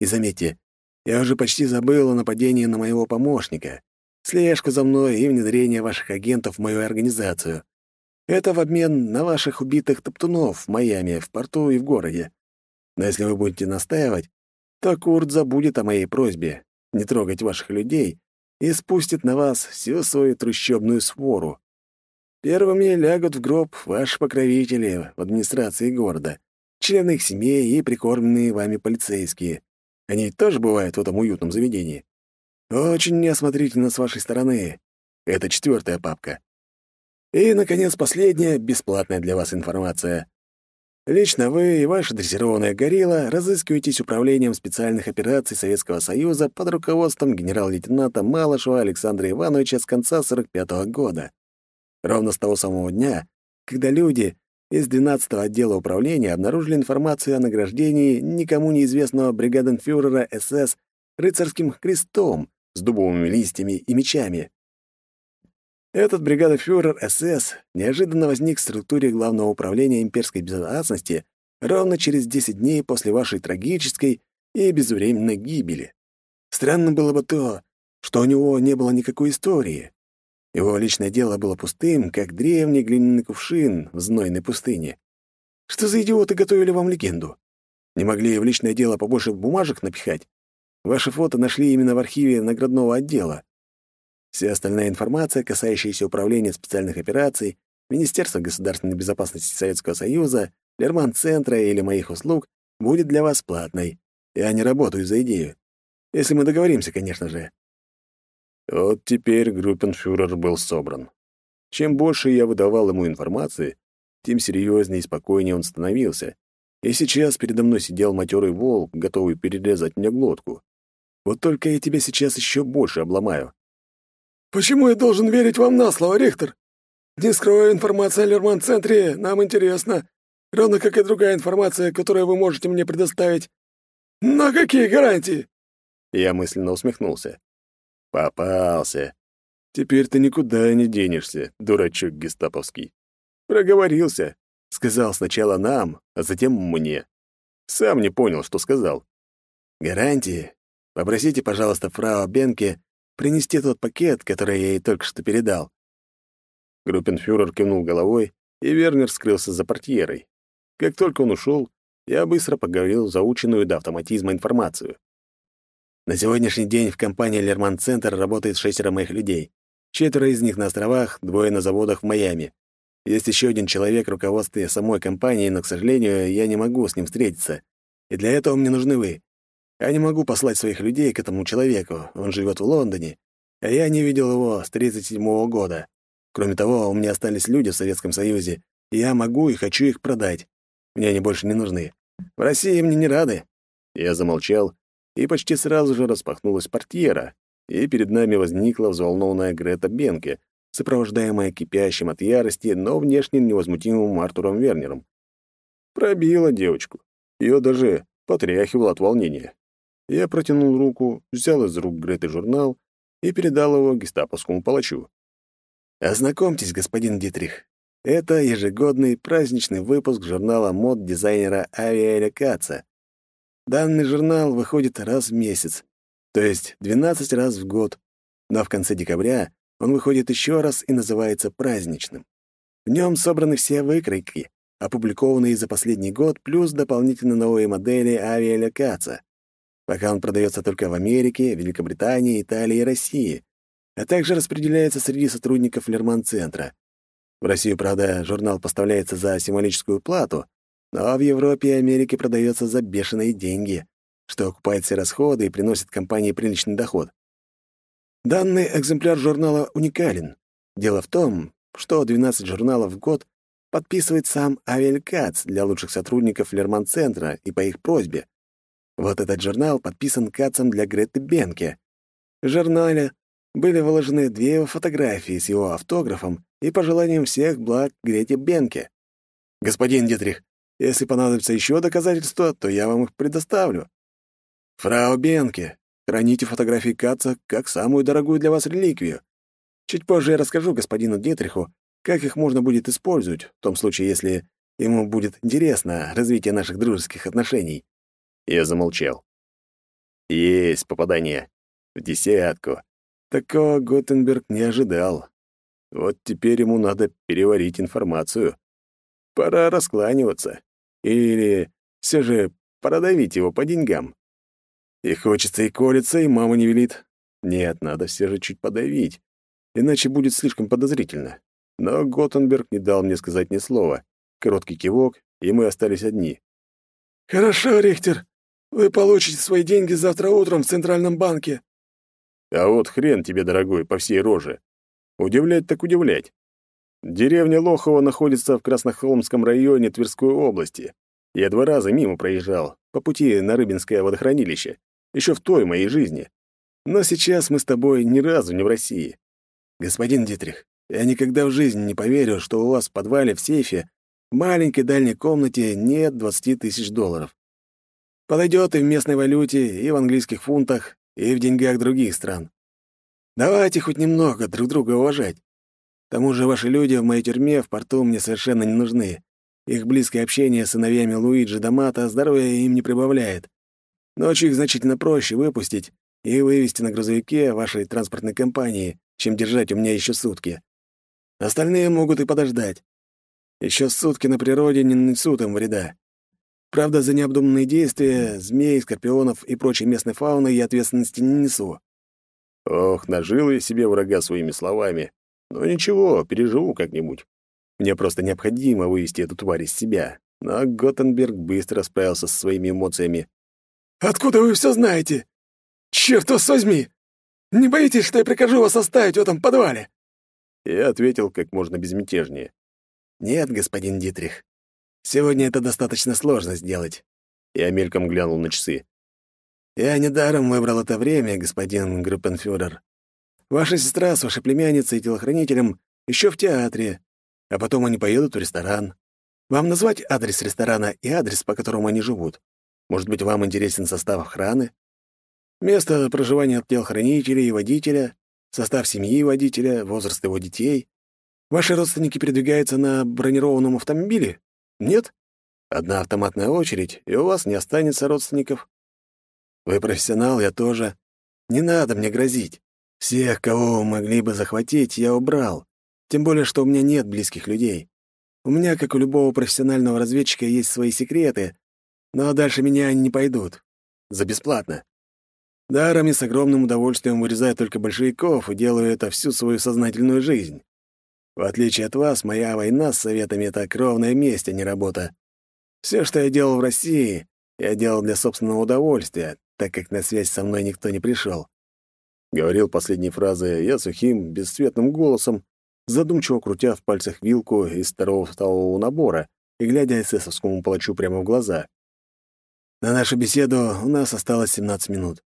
И заметьте, я уже почти забыл о нападении на моего помощника, слежку за мной и внедрение ваших агентов в мою организацию. Это в обмен на ваших убитых топтунов в Майами, в порту и в городе. Но если вы будете настаивать, то Курт забудет о моей просьбе не трогать ваших людей и спустит на вас всю свою трущобную свору. Первыми лягут в гроб ваши покровители в администрации города, члены их семей и прикормленные вами полицейские. Они тоже бывают в этом уютном заведении. Очень неосмотрительно с вашей стороны. Это четвертая папка. И, наконец, последняя, бесплатная для вас информация. Лично вы и ваша дрессированная горилла разыскиваетесь управлением специальных операций Советского Союза под руководством генерал-лейтенанта Малышева Александра Ивановича с конца 45 -го года. Ровно с того самого дня, когда люди из 12-го отдела управления обнаружили информацию о награждении никому неизвестного бригаденфюрера СС рыцарским крестом с дубовыми листьями и мечами. Этот бригадофюрер СС неожиданно возник в структуре Главного управления имперской безопасности ровно через 10 дней после вашей трагической и безвременной гибели. Странно было бы то, что у него не было никакой истории, его личное дело было пустым, как древний глиняный кувшин в знойной пустыне. Что за идиоты готовили вам легенду? Не могли в личное дело побольше бумажек напихать? Ваши фото нашли именно в архиве наградного отдела. Вся остальная информация, касающаяся управления специальных операций, Министерства государственной безопасности Советского Союза, Лерман-центра или моих услуг, будет для вас платной. Я не работаю за идею. Если мы договоримся, конечно же. Вот теперь группенфюрер был собран. Чем больше я выдавал ему информации, тем серьезнее и спокойнее он становился. И сейчас передо мной сидел матерый волк, готовый перерезать мне глотку. Вот только я тебя сейчас еще больше обломаю. «Почему я должен верить вам на слово, Рихтер? Не скрою информацию о Лерман-центре, нам интересно, равно как и другая информация, которую вы можете мне предоставить. На какие гарантии?» Я мысленно усмехнулся. Попался. Теперь ты никуда не денешься, дурачок гестаповский. Проговорился. Сказал сначала нам, а затем мне. Сам не понял, что сказал. Гарантии? Попросите, пожалуйста, фрау Бенке принести тот пакет, который я ей только что передал. Группенфюрер кивнул головой, и Вернер скрылся за портьерой. Как только он ушел, я быстро поговорил заученную до автоматизма информацию. На сегодняшний день в компании «Лерман Центр» работает шестеро моих людей. Четверо из них на островах, двое на заводах в Майами. Есть еще один человек в руководстве самой компании, но, к сожалению, я не могу с ним встретиться. И для этого мне нужны вы. Я не могу послать своих людей к этому человеку, он живет в Лондоне, а я не видел его с 37-го года. Кроме того, у меня остались люди в Советском Союзе, я могу и хочу их продать. Мне они больше не нужны. В России мне не рады». Я замолчал, и почти сразу же распахнулась портьера, и перед нами возникла взволнованная Грета Бенке, сопровождаемая кипящим от ярости, но внешне невозмутимым Артуром Вернером. Пробила девочку. Ее даже потряхивало от волнения. Я протянул руку, взял из рук Греты журнал и передал его гестаповскому палачу. «Ознакомьтесь, господин Дитрих. Это ежегодный праздничный выпуск журнала мод дизайнера Авиэля Каца, Данный журнал выходит раз в месяц, то есть 12 раз в год, но в конце декабря он выходит еще раз и называется праздничным. В нем собраны все выкройки, опубликованные за последний год, плюс дополнительно новые модели авиаля Каца. Пока он продается только в Америке, Великобритании, Италии и России, а также распределяется среди сотрудников Лерман-центра. В Россию, правда, журнал поставляется за символическую плату, но в Европе и Америке продается за бешеные деньги, что окупает все расходы и приносит компании приличный доход. Данный экземпляр журнала уникален. Дело в том, что 12 журналов в год подписывает сам Авель Кац для лучших сотрудников Лерман-центра и по их просьбе. Вот этот журнал подписан Кацем для Греты Бенке. В журнале были выложены две его фотографии с его автографом и пожеланием всех благ Грете Бенке. «Господин Дитрих, если понадобится еще доказательства, то я вам их предоставлю. Фрау Бенке, храните фотографии Каца как самую дорогую для вас реликвию. Чуть позже я расскажу господину Дитриху, как их можно будет использовать, в том случае, если ему будет интересно развитие наших дружеских отношений. Я замолчал. Есть попадание. В десятку. Такого Готенберг не ожидал. Вот теперь ему надо переварить информацию. Пора раскланиваться. Или все же продавить его по деньгам. И хочется и колется, и мама не велит. Нет, надо все же чуть подавить, иначе будет слишком подозрительно. Но Готенберг не дал мне сказать ни слова. Короткий кивок, и мы остались одни. «Хорошо, Рихтер. Вы получите свои деньги завтра утром в Центральном банке». «А вот хрен тебе, дорогой, по всей роже. Удивлять так удивлять. Деревня Лохово находится в Краснохолмском районе Тверской области. Я два раза мимо проезжал, по пути на Рыбинское водохранилище, еще в той моей жизни. Но сейчас мы с тобой ни разу не в России. Господин Дитрих, я никогда в жизни не поверю, что у вас в подвале в сейфе в маленькой дальней комнате нет 20 тысяч долларов. Подойдет и в местной валюте, и в английских фунтах, и в деньгах других стран. Давайте хоть немного друг друга уважать. К тому же ваши люди в моей тюрьме в порту мне совершенно не нужны. Их близкое общение с сыновьями Луиджи Дамата здоровья им не прибавляет. Ночью их значительно проще выпустить и вывести на грузовике вашей транспортной компании, чем держать у меня еще сутки. Остальные могут и подождать. Еще сутки на природе не нанесут им вреда. Правда, за необдуманные действия змей, скорпионов и прочей местной фауны я ответственности не несу. Ох, нажил я себе врага своими словами. Но ничего, переживу как-нибудь. Мне просто необходимо вывести эту тварь из себя. Но Готенберг быстро справился со своими эмоциями. «Откуда вы все знаете? Черт вас возьми! Не боитесь, что я прикажу вас оставить в этом подвале?» Я ответил как можно безмятежнее. «Нет, господин Дитрих. Сегодня это достаточно сложно сделать». Я мельком глянул на часы. «Я недаром выбрал это время, господин Группенфюрер. Ваша сестра с вашей племянницей и телохранителем еще в театре, а потом они поедут в ресторан. Вам назвать адрес ресторана и адрес, по которому они живут? Может быть, вам интересен состав охраны? Место проживания телохранителя и водителя, состав семьи водителя, возраст его детей. Ваши родственники передвигаются на бронированном автомобиле? Нет? Одна автоматная очередь, и у вас не останется родственников. Вы профессионал, я тоже. Не надо мне грозить. Всех, кого могли бы захватить, я убрал. Тем более, что у меня нет близких людей. У меня, как у любого профессионального разведчика, есть свои секреты, но дальше меня они не пойдут. За бесплатно. Даром и с огромным удовольствием вырезаю только большевиков и делаю это всю свою сознательную жизнь. В отличие от вас, моя война с советами — это кровная месть, а не работа. Все, что я делал в России, я делал для собственного удовольствия, так как на связь со мной никто не пришел. Говорил последние фразы я сухим, бесцветным голосом, задумчиво крутя в пальцах вилку из второго столового набора и глядя эсэсовскому палачу прямо в глаза. На нашу беседу у нас осталось 17 минут.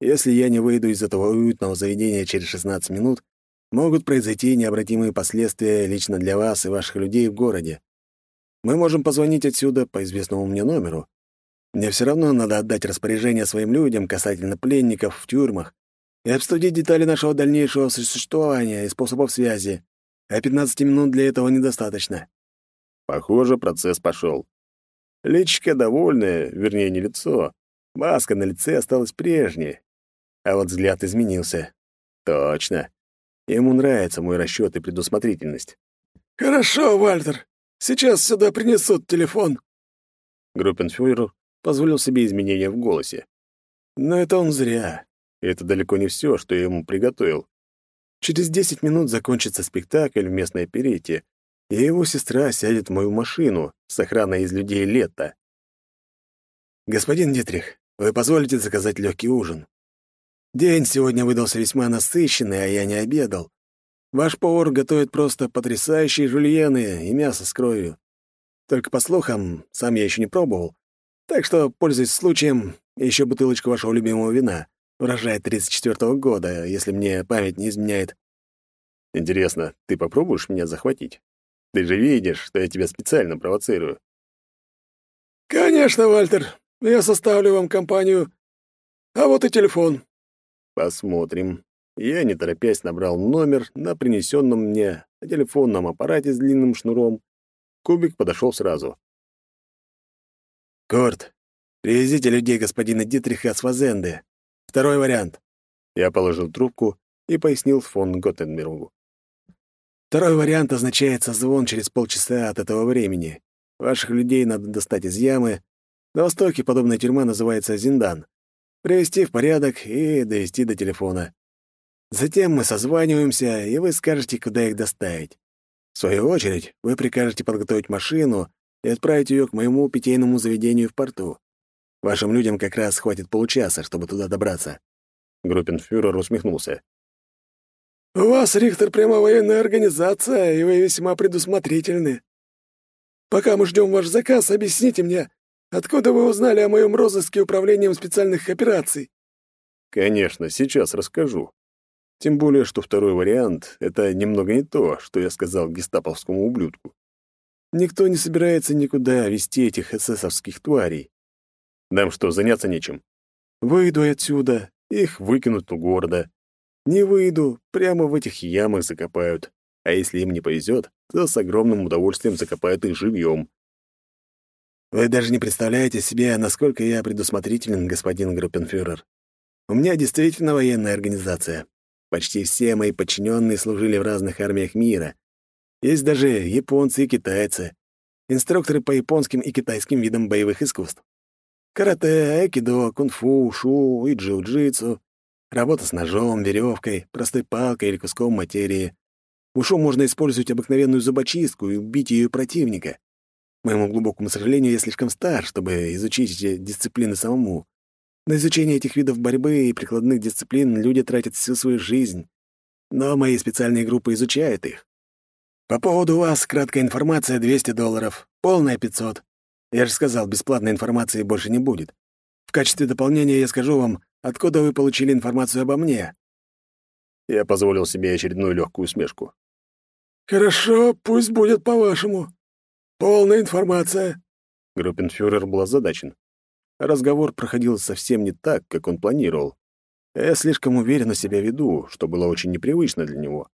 Если я не выйду из этого уютного заведения через 16 минут, могут произойти необратимые последствия лично для вас и ваших людей в городе. Мы можем позвонить отсюда по известному мне номеру. Мне все равно надо отдать распоряжение своим людям касательно пленников в тюрьмах и обсудить детали нашего дальнейшего существования и способов связи, а 15 минут для этого недостаточно. Похоже, процесс пошел. Личико довольное, вернее, не лицо. Маска на лице осталась прежней, а вот взгляд изменился. Точно. Ему нравится мой расчет и предусмотрительность. «Хорошо, Вальтер. Сейчас сюда принесут телефон». Группенфюрер позволил себе изменения в голосе. Но это он зря. Это далеко не все, что я ему приготовил. Через десять минут закончится спектакль в местной оперете, и его сестра сядет в мою машину с охраной из людей лета. «Господин Дитрих, вы позволите заказать легкий ужин?» День сегодня выдался весьма насыщенный, а я не обедал. Ваш повар готовит просто потрясающие жульены и мясо с кровью. Только по слухам, сам я еще не пробовал. Так что, пользуясь случаем, еще бутылочку вашего любимого вина. Урожай 34-го года, если мне память не изменяет. Интересно, ты попробуешь меня захватить? Ты же видишь, что я тебя специально провоцирую. Конечно, Вальтер. Я составлю вам компанию. А вот и телефон. Посмотрим. Я, не торопясь, набрал номер на принесенном мне телефонном аппарате с длинным шнуром. Кубик подошел сразу. «Корт, привезите людей господина Дитриха с Вазенды. Второй вариант. Я положил трубку и пояснил фон Готтенбергу. Второй вариант означает созвон через полчаса от этого времени. Ваших людей надо достать из ямы. На востоке подобная тюрьма называется Зиндан. Привести в порядок и довести до телефона. Затем мы созваниваемся, и вы скажете, куда их доставить. В свою очередь, вы прикажете подготовить машину и отправить ее к моему питейному заведению в порту. Вашим людям как раз хватит получаса, чтобы туда добраться». Группенфюрер усмехнулся. «У вас, Рихтер, прямо военная организация, и вы весьма предусмотрительны. Пока мы ждем ваш заказ, объясните мне, откуда вы узнали о моем розыске управлением специальных операций?» «Конечно, сейчас расскажу. Тем более, что второй вариант — это немного не то, что я сказал гестаповскому ублюдку. Никто не собирается никуда вести этих эсэсовских тварей. Нам что, заняться нечем? Выйду отсюда, их выкинут у города. Не выйду, прямо в этих ямах закопают. А если им не повезет, то с огромным удовольствием закопают их живьем. Вы даже не представляете себе, насколько я предусмотрителен, господин группенфюрер. У меня действительно военная организация. Почти все мои подчиненные служили в разных армиях мира. Есть даже японцы и китайцы, инструкторы по японским и китайским видам боевых искусств. Карате, айкидо, кунг-фу, шу и джиу-джитсу, работа с ножом, веревкой, простой палкой или куском материи. Ушу можно использовать обыкновенную зубочистку и убить ее противника. Моему глубокому сожалению, я слишком стар, чтобы изучить эти дисциплины самому. На изучение этих видов борьбы и прикладных дисциплин люди тратят всю свою жизнь. Но мои специальные группы изучают их. По поводу вас краткая информация — 200 долларов, полная — 500. Я же сказал, бесплатной информации больше не будет. В качестве дополнения я скажу вам, откуда вы получили информацию обо мне. Я позволил себе очередную легкую усмешку. «Хорошо, пусть будет по-вашему. Полная информация». Группенфюрер был озадачен. Разговор проходил совсем не так, как он планировал. Я слишком уверенно себя веду, что было очень непривычно для него.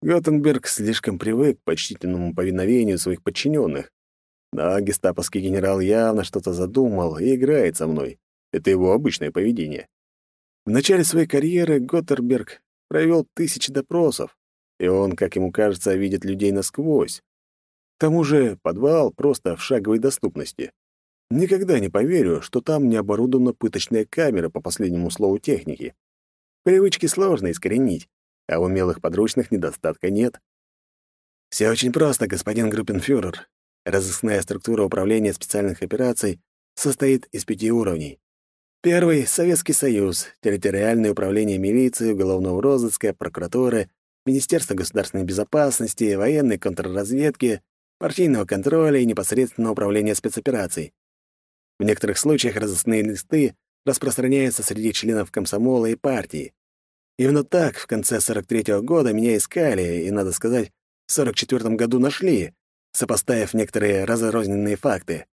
Готтенберг слишком привык к почтительному повиновению своих подчиненных. Но гестаповский генерал явно что-то задумал и играет со мной. Это его обычное поведение. В начале своей карьеры Готтерберг провел тысячи допросов, и он, как ему кажется, видит людей насквозь. К тому же подвал просто в шаговой доступности. Никогда не поверю, что там не оборудована пыточная камера по последнему слову техники. Привычки сложно искоренить, а умелых подручных недостатка нет. Все очень просто, господин группенфюрер. Разыскная структура управления специальных операций состоит из пяти уровней. Первый — Советский Союз, территориальное управление милиции, уголовного розыска, прокуратуры, Министерство государственной безопасности, военной контрразведки, партийного контроля и непосредственного управления спецопераций. В некоторых случаях разыскные листы распространяются среди членов комсомола и партии. Именно так в конце 43-го года меня искали, и, надо сказать, в 44-м году нашли, сопоставив некоторые разрозненные факты.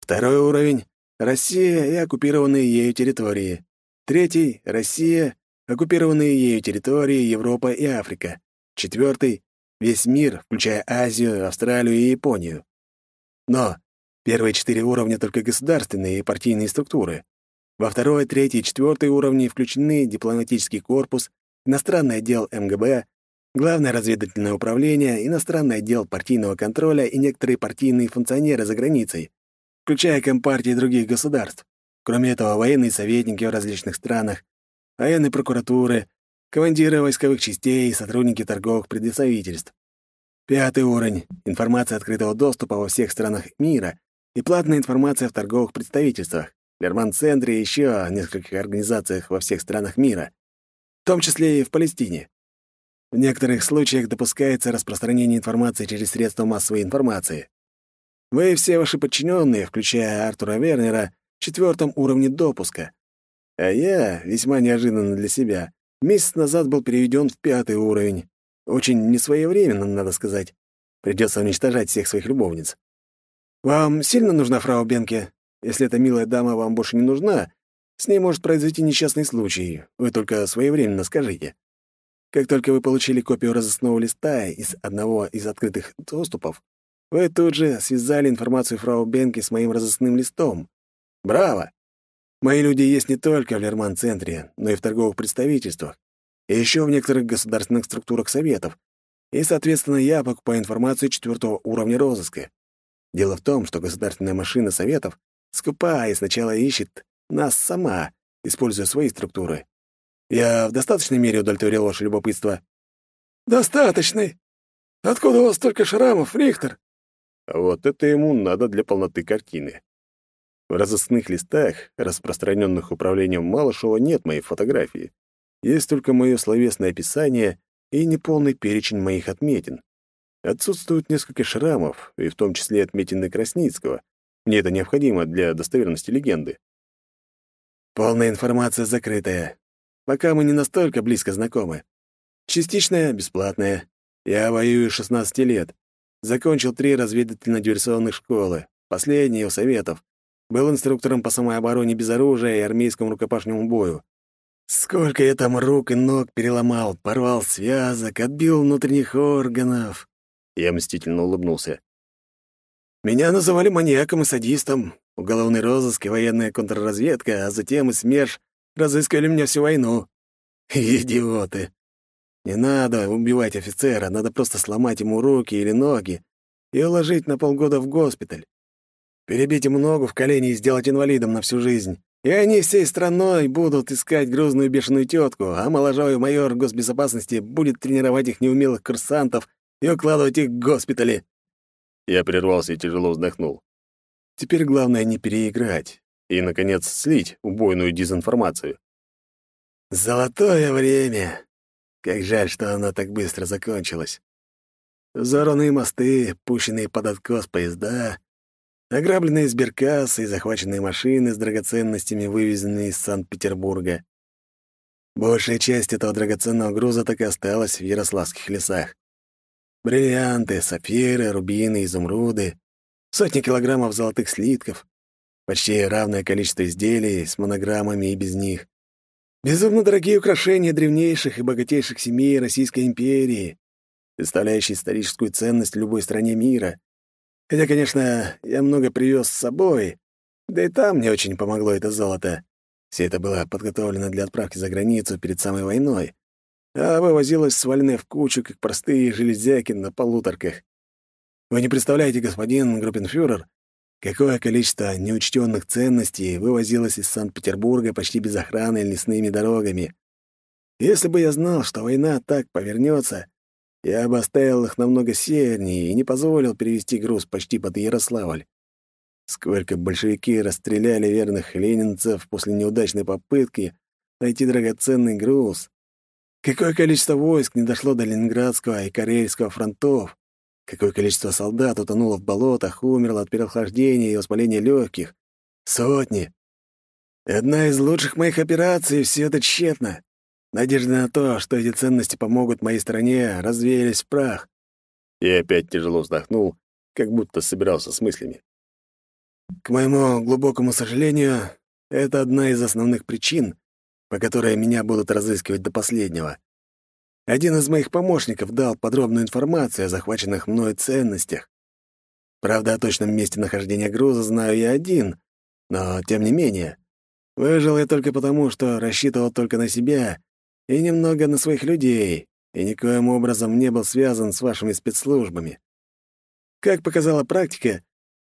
Второй уровень — Россия и оккупированные ею территории. Третий — Россия, оккупированные ею территории Европа и Африка. Четвертый — весь мир, включая Азию, Австралию и Японию. Но Первые четыре уровня только государственные и партийные структуры. Во второй, третий и четвертый уровни включены дипломатический корпус, иностранный отдел МГБ, Главное разведывательное управление, иностранный отдел партийного контроля и некоторые партийные функционеры за границей, включая компартии других государств. Кроме этого, военные советники в различных странах, военные прокуратуры, командиры войсковых частей и сотрудники торговых представительств. Пятый уровень — информация открытого доступа во всех странах мира и платная информация в торговых представительствах, Лерман-центре и еще нескольких организациях во всех странах мира, в том числе и в Палестине. В некоторых случаях допускается распространение информации через средства массовой информации. Вы и все ваши подчиненные, включая Артура Вернера, в четвертом уровне допуска. А я, весьма неожиданно для себя, месяц назад был переведен в пятый уровень. Очень несвоевременно, надо сказать. Придется уничтожать всех своих любовниц. «Вам сильно нужна фрау Бенке? Если эта милая дама вам больше не нужна, с ней может произойти несчастный случай. Вы только своевременно скажите. Как только вы получили копию разыскного листа из одного из открытых доступов, вы тут же связали информацию фрау Бенке с моим разыскным листом. Браво! Мои люди есть не только в Лерман-центре, но и в торговых представительствах, и еще в некоторых государственных структурах советов. И, соответственно, я покупаю информацию четвертого уровня розыска. Дело в том, что государственная машина советов скупа и сначала ищет нас сама, используя свои структуры. Я в достаточной мере удовлетворил ваше любопытство. «Достаточный. Откуда у вас столько шрамов, Рихтер?» Вот это ему надо для полноты картины. В разыскных листах, распространенных управлением Малышева, нет моей фотографии. Есть только мое словесное описание и неполный перечень моих отметин. Отсутствуют несколько шрамов, и в том числе отметины Красницкого. Мне это необходимо для достоверности легенды. Полная информация закрытая. Пока мы не настолько близко знакомы. Частичная, бесплатная. Я воюю 16 лет. Закончил три разведывательно-диверсионных школы. Последние у Советов. Был инструктором по самообороне без оружия и армейскому рукопашному бою. Сколько я там рук и ног переломал, порвал связок, отбил внутренних органов. Я мстительно улыбнулся. Меня называли маньяком и садистом. Уголовный розыск и военная контрразведка, а затем и СМЕРШ разыскивали меня всю войну. Идиоты. Не надо убивать офицера, надо просто сломать ему руки или ноги и уложить на полгода в госпиталь. Перебить ему ногу в колени и сделать инвалидом на всю жизнь. И они всей страной будут искать грузную бешеную тетку, а моложавый майор госбезопасности будет тренировать их неумелых курсантов и укладывать их в госпитали. Я прервался и тяжело вздохнул. Теперь главное не переиграть и, наконец, слить убойную дезинформацию. «Золотое время!» Как жаль, что оно так быстро закончилось. Взорванные мосты, пущенные под откос поезда, ограбленные сберкассы и захваченные машины с драгоценностями, вывезенные из Санкт-Петербурга. Большая часть этого драгоценного груза так и осталась в ярославских лесах. Бриллианты, сапфиры, рубины, изумруды, сотни килограммов золотых слитков, почти равное количество изделий с монограммами и без них, Безумно дорогие украшения древнейших и богатейших семей Российской империи, представляющие историческую ценность любой стране мира. Хотя, конечно, я много привез с собой, да и там мне очень помогло это золото. Все это было подготовлено для отправки за границу перед самой войной, а вывозилось сваленное в кучу, как простые железяки на полуторках. Вы не представляете, господин группенфюрер, Какое количество неучтенных ценностей вывозилось из Санкт-Петербурга почти без охраны лесными дорогами. Если бы я знал, что война так повернется, я бы оставил их намного севернее и не позволил перевести груз почти под Ярославль. Сколько большевики расстреляли верных ленинцев после неудачной попытки найти драгоценный груз. Какое количество войск не дошло до Ленинградского и Карельского фронтов. Какое количество солдат утонуло в болотах, умерло от переохлаждения и воспаления легких. Сотни. Одна из лучших моих операций, все это тщетно. Надежды на то, что эти ценности помогут моей стране, развеялись в прах. И опять тяжело вздохнул, как будто собирался с мыслями. К моему глубокому сожалению, это одна из основных причин, по которой меня будут разыскивать до последнего. Один из моих помощников дал подробную информацию о захваченных мной ценностях. Правда, о точном месте нахождения груза знаю я один, но тем не менее. Выжил я только потому, что рассчитывал только на себя и немного на своих людей, и никоим образом не был связан с вашими спецслужбами. Как показала практика,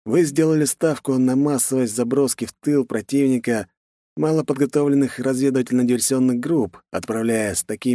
вы сделали ставку на массовость заброски в тыл противника малоподготовленных разведывательно-диверсионных групп, отправляя с такими